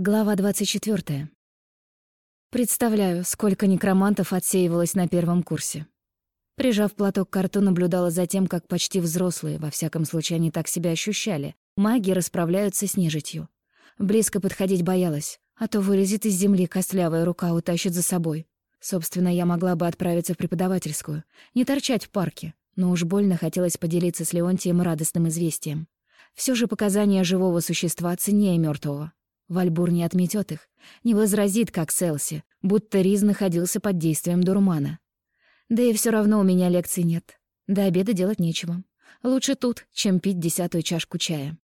Глава 24. Представляю, сколько некромантов отсеивалось на первом курсе. Прижав платок к рту, наблюдала за тем, как почти взрослые, во всяком случае они так себя ощущали, маги расправляются с нежитью. Близко подходить боялась, а то вылезет из земли костлявая рука, утащит за собой. Собственно, я могла бы отправиться в преподавательскую, не торчать в парке, но уж больно хотелось поделиться с Леонтием радостным известием. Все же показания живого существа ценнее мертвого. Вальбур не отметет их, не возразит, как Селси, будто Риз находился под действием дурмана. Да и все равно у меня лекций нет. До обеда делать нечего. Лучше тут, чем пить десятую чашку чая.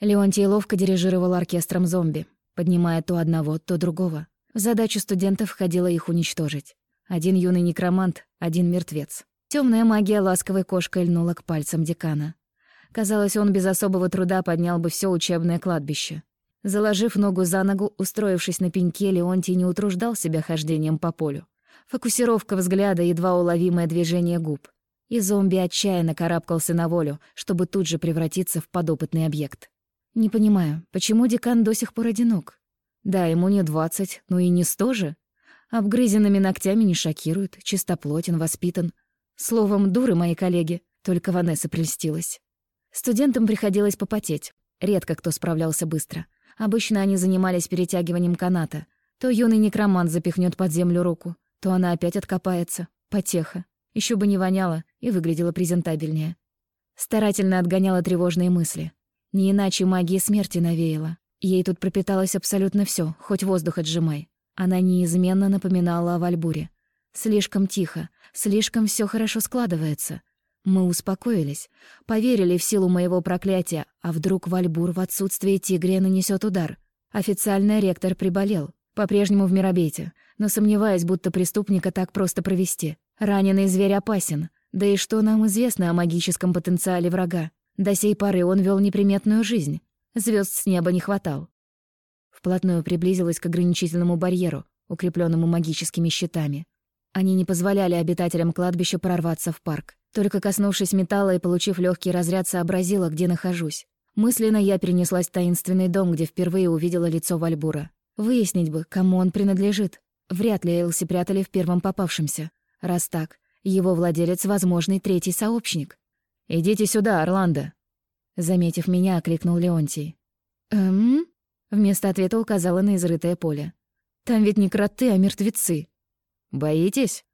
Леонтий ловко дирижировал оркестром зомби, поднимая то одного, то другого. В задачу студентов входило их уничтожить. Один юный некромант, один мертвец. Темная магия ласковой кошкой льнула к пальцам декана. Казалось, он без особого труда поднял бы все учебное кладбище. Заложив ногу за ногу, устроившись на пеньке, Леонтий не утруждал себя хождением по полю. Фокусировка взгляда, едва уловимое движение губ. И зомби отчаянно карабкался на волю, чтобы тут же превратиться в подопытный объект. Не понимаю, почему декан до сих пор одинок? Да, ему не двадцать, но и не сто же. Обгрызенными ногтями не шокирует, чистоплотен, воспитан. Словом, дуры мои коллеги, только Ванесса прельстилась. Студентам приходилось попотеть. Редко кто справлялся быстро — Обычно они занимались перетягиванием каната. То юный некромант запихнет под землю руку, то она опять откопается. Потеха. Еще бы не воняло и выглядела презентабельнее. Старательно отгоняла тревожные мысли. Не иначе магии смерти навеяла. Ей тут пропиталось абсолютно все, хоть воздух отжимай. Она неизменно напоминала о Вальбуре. Слишком тихо, слишком все хорошо складывается. Мы успокоились, поверили в силу моего проклятия, а вдруг Вальбур в отсутствие Тигрия нанесет удар. Официально ректор приболел, по-прежнему в Мирабете, но сомневаюсь, будто преступника так просто провести. Раненый зверь опасен, да и что нам известно о магическом потенциале врага? До сей поры он вел неприметную жизнь. Звезд с неба не хватал. Вплотную приблизилась к ограничительному барьеру, укрепленному магическими щитами. Они не позволяли обитателям кладбища прорваться в парк. Только коснувшись металла и получив легкий разряд, сообразила, где нахожусь. Мысленно я перенеслась в таинственный дом, где впервые увидела лицо Вальбура. Выяснить бы, кому он принадлежит. Вряд ли Элси прятали в первом попавшемся. Раз так, его владелец — возможный третий сообщник. «Идите сюда, Орландо!» Заметив меня, окликнул Леонтий. «Эм?» Вместо ответа указала на изрытое поле. «Там ведь не кроты, а мертвецы». «Боитесь?»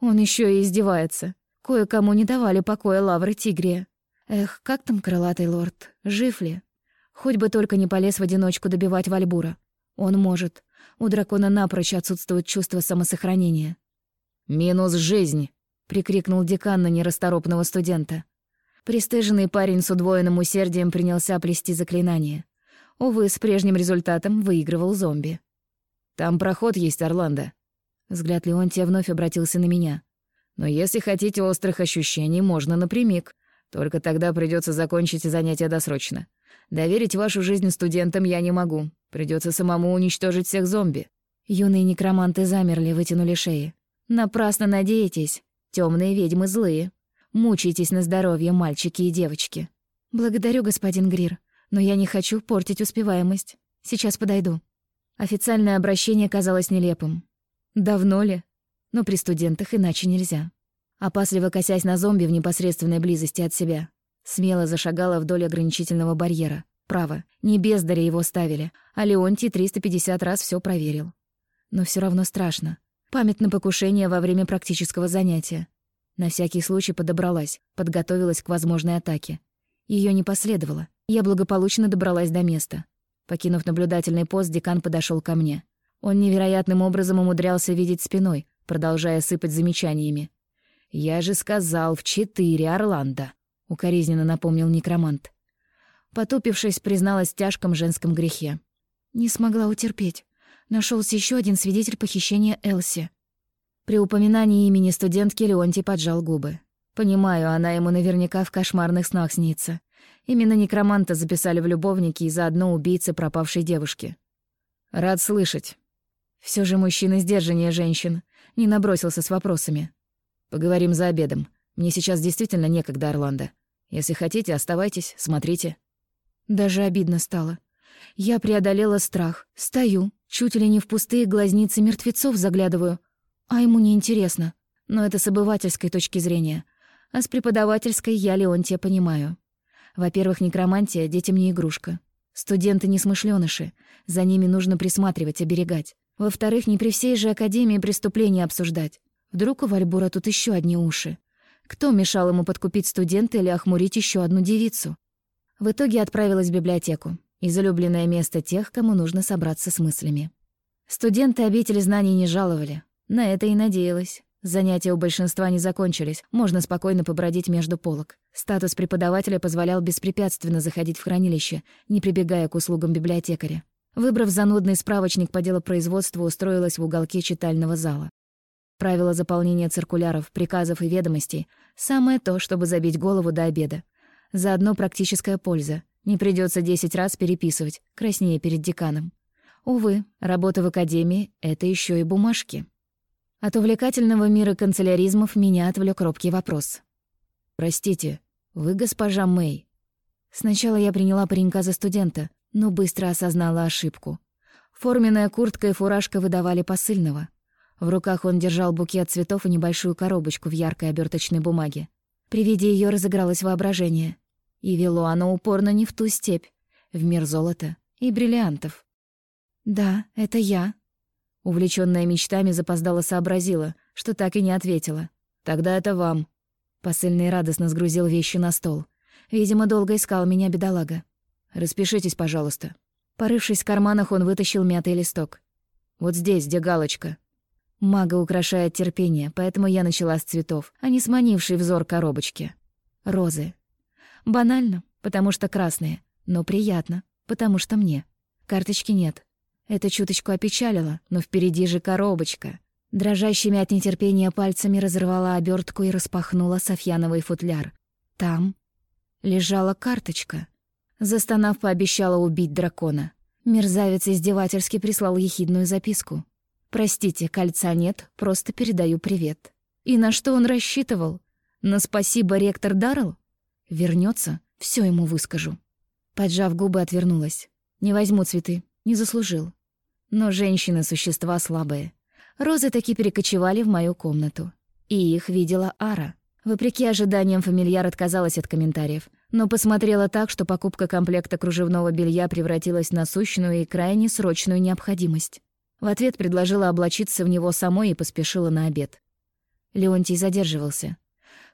Он еще и издевается. Кое-кому не давали покоя лавры Тигрия. Эх, как там крылатый лорд? Жив ли? Хоть бы только не полез в одиночку добивать Вальбура. Он может. У дракона напрочь отсутствует чувство самосохранения. «Минус жизнь!» — прикрикнул декан на нерасторопного студента. Престыженный парень с удвоенным усердием принялся плести заклинание. Увы, с прежним результатом выигрывал зомби. «Там проход есть, Орландо». Взгляд Леонтия вновь обратился на меня. Но если хотите острых ощущений, можно напрямик. Только тогда придется закончить занятия досрочно. Доверить вашу жизнь студентам я не могу. Придется самому уничтожить всех зомби». Юные некроманты замерли, вытянули шеи. «Напрасно надеетесь. Темные ведьмы злые. Мучайтесь на здоровье, мальчики и девочки». «Благодарю, господин Грир, но я не хочу портить успеваемость. Сейчас подойду». Официальное обращение казалось нелепым. «Давно ли?» Но при студентах иначе нельзя. Опасливо косясь на зомби в непосредственной близости от себя, смело зашагала вдоль ограничительного барьера. Право, не бездаря его ставили, а Леонтий 350 раз все проверил. Но все равно страшно. Память на покушение во время практического занятия. На всякий случай подобралась, подготовилась к возможной атаке. Ее не последовало. Я благополучно добралась до места. Покинув наблюдательный пост, декан подошел ко мне. Он невероятным образом умудрялся видеть спиной, продолжая сыпать замечаниями. «Я же сказал, в четыре, Орландо», — укоризненно напомнил некромант. Потупившись, призналась в тяжком женском грехе. «Не смогла утерпеть. Нашелся еще один свидетель похищения Элси». При упоминании имени студентки Леонтий поджал губы. «Понимаю, она ему наверняка в кошмарных снах снится. Именно некроманта записали в любовники и заодно убийцы пропавшей девушки». «Рад слышать». Все же мужчина сдержаннее женщин не набросился с вопросами. «Поговорим за обедом. Мне сейчас действительно некогда, Орландо. Если хотите, оставайтесь, смотрите». Даже обидно стало. Я преодолела страх, стою, чуть ли не в пустые глазницы мертвецов заглядываю. А ему не интересно. Но это с обывательской точки зрения. А с преподавательской я Леонтия понимаю. Во-первых, некромантия детям не игрушка. Студенты несмышленыши. За ними нужно присматривать, оберегать. Во-вторых, не при всей же Академии преступления обсуждать. Вдруг у Вальбура тут еще одни уши. Кто мешал ему подкупить студента или охмурить еще одну девицу? В итоге отправилась в библиотеку, излюбленное место тех, кому нужно собраться с мыслями. Студенты обители знаний не жаловали. На это и надеялась. Занятия у большинства не закончились, можно спокойно побродить между полок. Статус преподавателя позволял беспрепятственно заходить в хранилище, не прибегая к услугам библиотекаря. Выбрав занудный справочник по делопроизводству, устроилась в уголке читального зала. Правила заполнения циркуляров, приказов и ведомостей — самое то, чтобы забить голову до обеда. Заодно практическая польза. Не придется десять раз переписывать, краснее перед деканом. Увы, работа в академии — это еще и бумажки. От увлекательного мира канцеляризмов меня отвлек робкий вопрос. «Простите, вы госпожа Мэй?» Сначала я приняла паренька за студента, но быстро осознала ошибку. Форменная куртка и фуражка выдавали посыльного. В руках он держал букет цветов и небольшую коробочку в яркой оберточной бумаге. При виде ее разыгралось воображение. И вело оно упорно не в ту степь, в мир золота и бриллиантов. «Да, это я», Увлечённая мечтами запоздала сообразила, что так и не ответила. «Тогда это вам». Посыльный радостно сгрузил вещи на стол. Видимо, долго искал меня бедолага. «Распишитесь, пожалуйста». Порывшись в карманах, он вытащил мятый листок. «Вот здесь, где галочка». Мага украшает терпение, поэтому я начала с цветов, а не с манившей взор коробочки. Розы. Банально, потому что красные, но приятно, потому что мне. Карточки нет. Это чуточку опечалило, но впереди же коробочка. Дрожащими от нетерпения пальцами разорвала обертку и распахнула софьяновый футляр. Там лежала карточка. Застонав, пообещала убить дракона. Мерзавец издевательски прислал ехидную записку. «Простите, кольца нет, просто передаю привет». И на что он рассчитывал? На спасибо ректор Даррелл? Вернется, все ему выскажу. Поджав губы, отвернулась. «Не возьму цветы, не заслужил. Но женщины — существа слабые. Розы таки перекочевали в мою комнату. И их видела Ара. Вопреки ожиданиям, фамильяр отказалась от комментариев, но посмотрела так, что покупка комплекта кружевного белья превратилась в насущную и крайне срочную необходимость. В ответ предложила облачиться в него самой и поспешила на обед. Леонтий задерживался.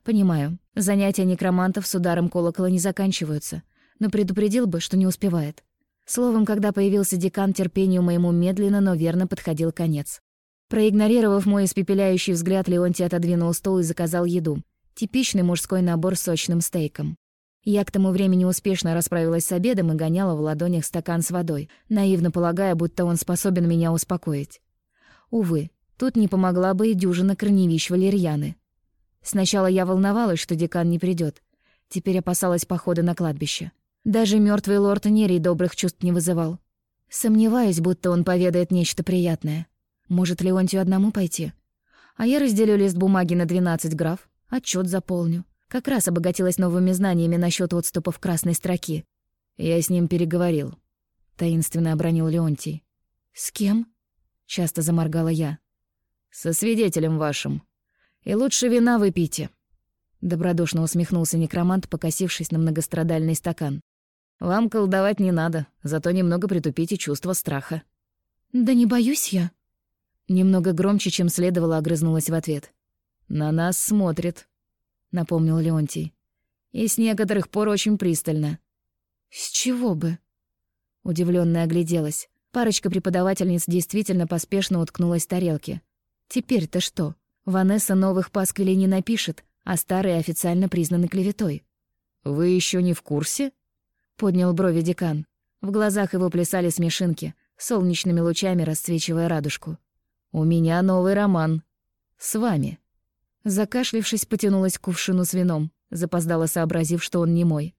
«Понимаю, занятия некромантов с ударом колокола не заканчиваются, но предупредил бы, что не успевает. Словом, когда появился декан, терпению моему медленно, но верно подходил конец. Проигнорировав мой испепеляющий взгляд, Леонтий отодвинул стол и заказал еду. Типичный мужской набор с сочным стейком. Я к тому времени успешно расправилась с обедом и гоняла в ладонях стакан с водой, наивно полагая, будто он способен меня успокоить. Увы, тут не помогла бы и дюжина корневищ валерьяны. Сначала я волновалась, что декан не придет. Теперь опасалась похода на кладбище. Даже мертвый лорд Нерий добрых чувств не вызывал. Сомневаюсь, будто он поведает нечто приятное. Может, Леонтию одному пойти? А я разделю лист бумаги на 12 граф, отчет заполню. Как раз обогатилась новыми знаниями насчет отступов красной строки. Я с ним переговорил. Таинственно обронил Леонтий. «С кем?» — часто заморгала я. «Со свидетелем вашим. И лучше вина выпейте». Добродушно усмехнулся некромант, покосившись на многострадальный стакан. Вам колдовать не надо, зато немного притупите чувство страха». «Да не боюсь я». Немного громче, чем следовало, огрызнулась в ответ. «На нас смотрит», — напомнил Леонтий. «И с некоторых пор очень пристально». «С чего бы?» Удивлённо огляделась. Парочка преподавательниц действительно поспешно уткнулась в тарелки. «Теперь-то что? Ванесса новых пасквилей не напишет, а старые официально признаны клеветой». «Вы ещё не в курсе?» Поднял брови декан. В глазах его плясали смешинки, солнечными лучами расцвечивая радужку. «У меня новый роман. С вами». Закашлившись, потянулась к кувшину с вином, запоздала сообразив, что он не мой.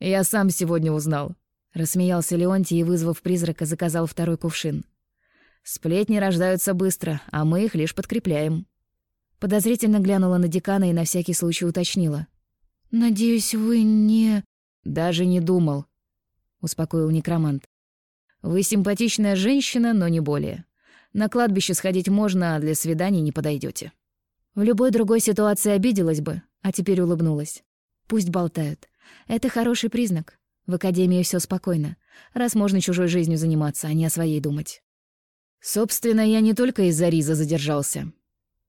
«Я сам сегодня узнал», — рассмеялся Леонтий и, вызвав призрака, заказал второй кувшин. «Сплетни рождаются быстро, а мы их лишь подкрепляем». Подозрительно глянула на декана и на всякий случай уточнила. «Надеюсь, вы не...» «Даже не думал», — успокоил некромант. Вы симпатичная женщина, но не более. На кладбище сходить можно, а для свиданий не подойдете. В любой другой ситуации обиделась бы, а теперь улыбнулась. Пусть болтают. Это хороший признак. В академии все спокойно, раз можно чужой жизнью заниматься, а не о своей думать. Собственно, я не только из-за Риза задержался.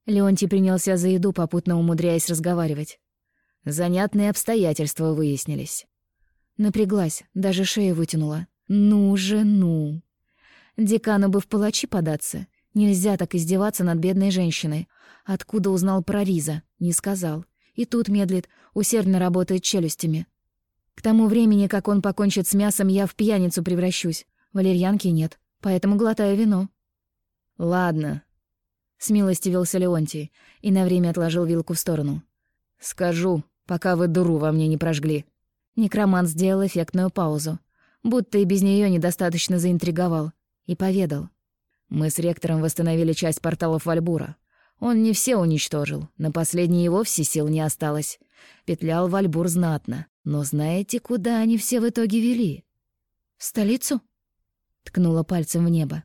Леонтий принялся за еду, попутно умудряясь разговаривать. Занятные обстоятельства выяснились. Напряглась, даже шею вытянула. Ну же, ну. Декану бы в палачи податься. Нельзя так издеваться над бедной женщиной. Откуда узнал про Риза? Не сказал. И тут медлит, усердно работает челюстями. К тому времени, как он покончит с мясом, я в пьяницу превращусь. Валерьянки нет, поэтому глотаю вино. «Ладно», — смилостивился Леонтий и на время отложил вилку в сторону. «Скажу, пока вы дуру во мне не прожгли». Некромант сделал эффектную паузу, будто и без нее недостаточно заинтриговал, и поведал. «Мы с ректором восстановили часть порталов Вальбура. Он не все уничтожил, на последние и вовсе сил не осталось. Петлял Вальбур знатно. Но знаете, куда они все в итоге вели? В столицу? Ткнула пальцем в небо.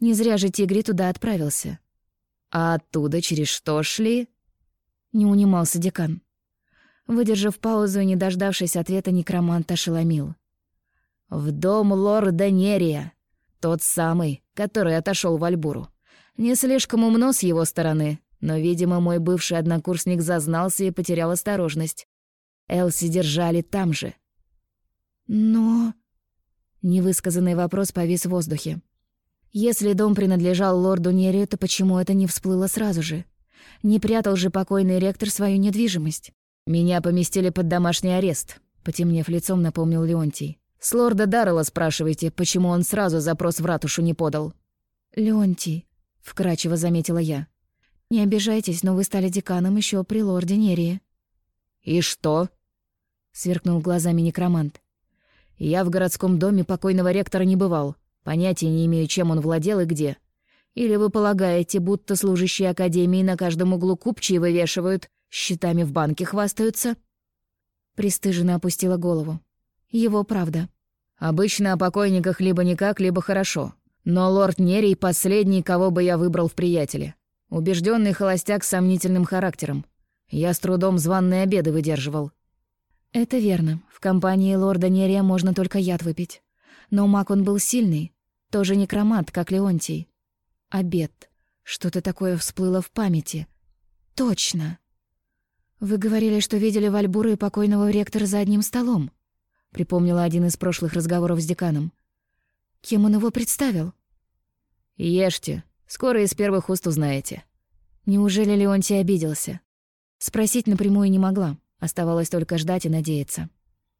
Не зря же Тигри туда отправился. А оттуда через что шли? Не унимался декан. Выдержав паузу и не дождавшись ответа, некромант ошеломил. «В дом лорда Нерия. Тот самый, который отошел в Альбуру. Не слишком умно с его стороны, но, видимо, мой бывший однокурсник зазнался и потерял осторожность. Элси держали там же. Но... Невысказанный вопрос повис в воздухе. Если дом принадлежал лорду Нерию, то почему это не всплыло сразу же? Не прятал же покойный ректор свою недвижимость. «Меня поместили под домашний арест», — потемнев лицом, напомнил Леонтий. «С лорда Даррелла спрашивайте, почему он сразу запрос в ратушу не подал». «Леонтий», — вкрадчиво заметила я. «Не обижайтесь, но вы стали деканом еще при лорде Нерии». «И что?» — сверкнул глазами некромант. «Я в городском доме покойного ректора не бывал. Понятия не имею, чем он владел и где. Или вы полагаете, будто служащие Академии на каждом углу купчие вывешивают, счетами в банке хвастаются?» Престыженно опустила голову. «Его правда». «Обычно о покойниках либо никак, либо хорошо. Но лорд Нерий — последний, кого бы я выбрал в приятеле. Убежденный холостяк с сомнительным характером. Я с трудом званные обеды выдерживал. Это верно. В компании лорда Нерия можно только яд выпить. Но маг он был сильный. Тоже некромант, как Леонтий. Обед. Что-то такое всплыло в памяти. Точно. Вы говорили, что видели Вальбура и покойного ректора за одним столом. Припомнила один из прошлых разговоров с деканом. Кем он его представил? Ешьте. Скоро из первых уст узнаете. Неужели Леонтий обиделся? Спросить напрямую не могла. Оставалось только ждать и надеяться.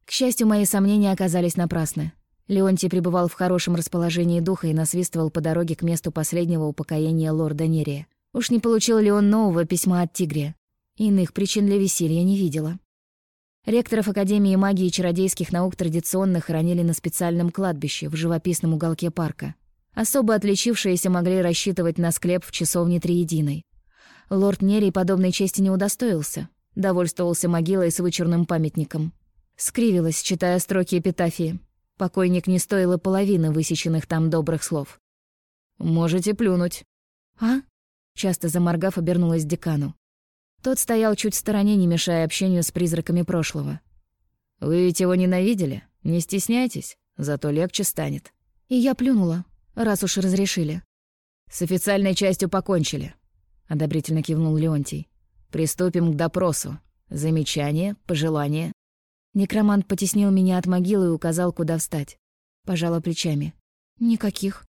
К счастью, мои сомнения оказались напрасны. Леонтий пребывал в хорошем расположении духа и насвистывал по дороге к месту последнего упокоения лорда Нерия. Уж не получил ли он нового письма от Тигрия? Иных причин для веселья не видела. Ректоров Академии магии и чародейских наук традиционно хоронили на специальном кладбище в живописном уголке парка. Особо отличившиеся могли рассчитывать на склеп в часовне Триединой. Лорд Нерий подобной чести не удостоился, Довольствовался могилой с вычурным памятником. Скривилась, читая строки эпитафии. Покойник не стоило половины высеченных там добрых слов. «Можете плюнуть». «А?» Часто заморгав, обернулась декану. Тот стоял чуть в стороне, не мешая общению с призраками прошлого. «Вы ведь его ненавидели? Не стесняйтесь, зато легче станет». И я плюнула, раз уж разрешили. «С официальной частью покончили», — одобрительно кивнул Леонтий. Приступим к допросу. Замечания, пожелания. Некромант потеснил меня от могилы и указал, куда встать. Пожала плечами. Никаких.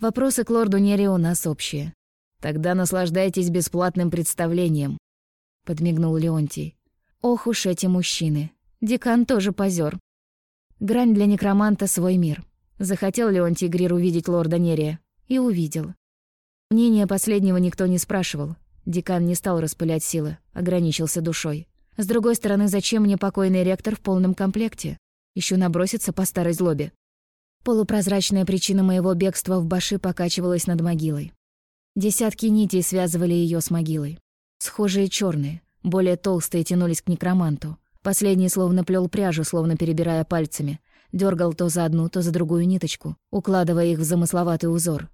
Вопросы к лорду Нери у нас общие. Тогда наслаждайтесь бесплатным представлением. Подмигнул Леонтий. Ох уж эти мужчины. Декан тоже позер. Грань для некроманта — свой мир. Захотел Леонтий Грир увидеть лорда Нерия. И увидел. Мнение последнего никто не спрашивал. Декан не стал распылять силы, ограничился душой. С другой стороны, зачем мне покойный ректор в полном комплекте? Еще наброситься по старой злобе. Полупрозрачная причина моего бегства в Баши покачивалась над могилой. Десятки нитей связывали ее с могилой. Схожие черные, более толстые тянулись к некроманту. Последний словно плел пряжу, словно перебирая пальцами. дергал то за одну, то за другую ниточку, укладывая их в замысловатый узор.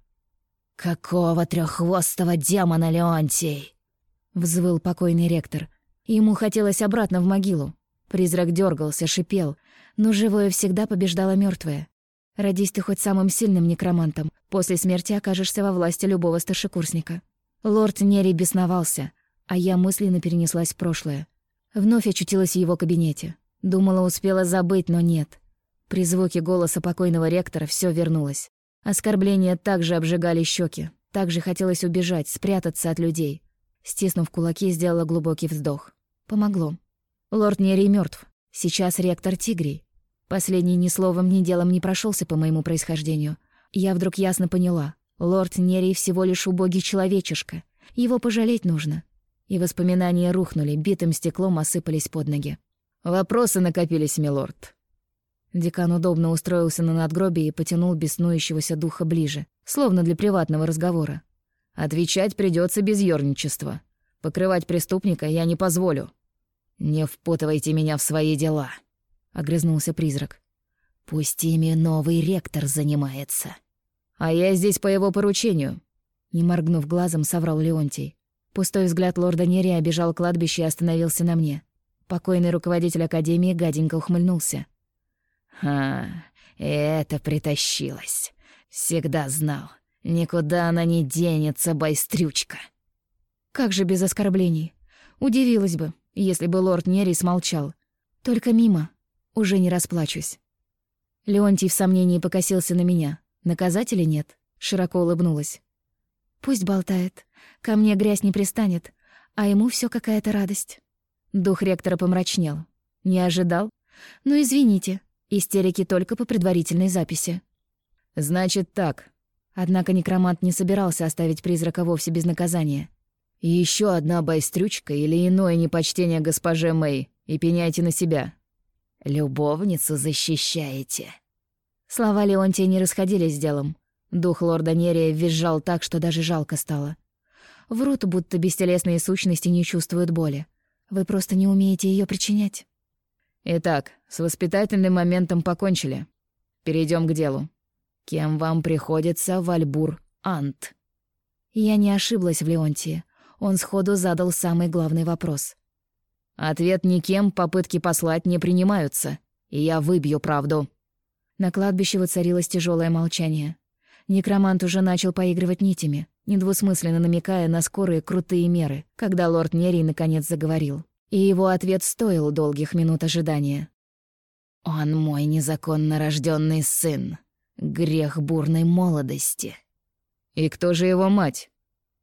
«Какого треххвостого демона, Леонтий?» — взвыл покойный ректор. Ему хотелось обратно в могилу. Призрак дергался, шипел, но живое всегда побеждало мертвое. Родись ты хоть самым сильным некромантом, после смерти окажешься во власти любого старшекурсника. Лорд Нери бесновался, а я мысленно перенеслась в прошлое. Вновь очутилась в его кабинете. Думала, успела забыть, но нет. При звуке голоса покойного ректора все вернулось. Оскорбления также обжигали щеки. Также хотелось убежать, спрятаться от людей. Стиснув кулаки, сделала глубокий вздох. Помогло. Лорд Нерий мертв. Сейчас ректор Тигрий. Последний ни словом, ни делом не прошелся по моему происхождению. Я вдруг ясно поняла. Лорд Нерий всего лишь убогий человечишка. Его пожалеть нужно. И воспоминания рухнули, битым стеклом осыпались под ноги. «Вопросы накопились, милорд». Декан удобно устроился на надгробии и потянул беснующегося духа ближе, словно для приватного разговора. «Отвечать придется без ёрничества. Покрывать преступника я не позволю». «Не впутывайте меня в свои дела», — огрызнулся призрак. «Пусть ими новый ректор занимается». «А я здесь по его поручению», — не моргнув глазом, соврал Леонтий. Пустой взгляд лорда Нери обежал кладбище и остановился на мне. Покойный руководитель Академии гаденько ухмыльнулся. «Ха, это притащилось. Всегда знал. Никуда она не денется, байстрючка». Как же без оскорблений? Удивилась бы, если бы лорд Нерри смолчал. Только мимо. Уже не расплачусь. Леонтий в сомнении покосился на меня. Наказать или нет? Широко улыбнулась. Пусть болтает. Ко мне грязь не пристанет, а ему все какая-то радость. Дух ректора помрачнел. Не ожидал? Ну, извините. Истерики только по предварительной записи. «Значит так». Однако некромант не собирался оставить призрака вовсе без наказания. Еще одна байстрючка или иное непочтение госпоже Мэй, и пеняйте на себя. Любовницу защищаете. Слова Леонтия не расходились с делом. Дух лорда Нерия визжал так, что даже жалко стало. Врут, будто бестелесные сущности не чувствуют боли. Вы просто не умеете ее причинять. Итак, с воспитательным моментом покончили. Перейдем к делу. Кем вам приходится Вальбур Ант? Я не ошиблась в Леонтии. Он сходу задал самый главный вопрос. Ответ никем попытки послать не принимаются, и я выбью правду. На кладбище воцарилось тяжелое молчание. Некромант уже начал поигрывать нитями, недвусмысленно намекая на скорые крутые меры, когда лорд Нерий наконец заговорил. И его ответ стоил долгих минут ожидания. «Он мой незаконно рожденный сын. Грех бурной молодости». «И кто же его мать?»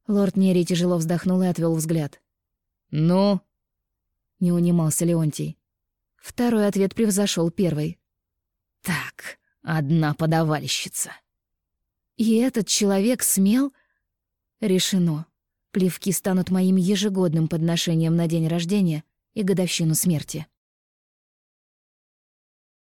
Лорд Нерий тяжело вздохнул и отвел взгляд. «Ну?» — не унимался Леонтий. Второй ответ превзошел первый. «Так, одна подавальщица». «И этот человек смел?» «Решено. Плевки станут моим ежегодным подношением на день рождения и годовщину смерти».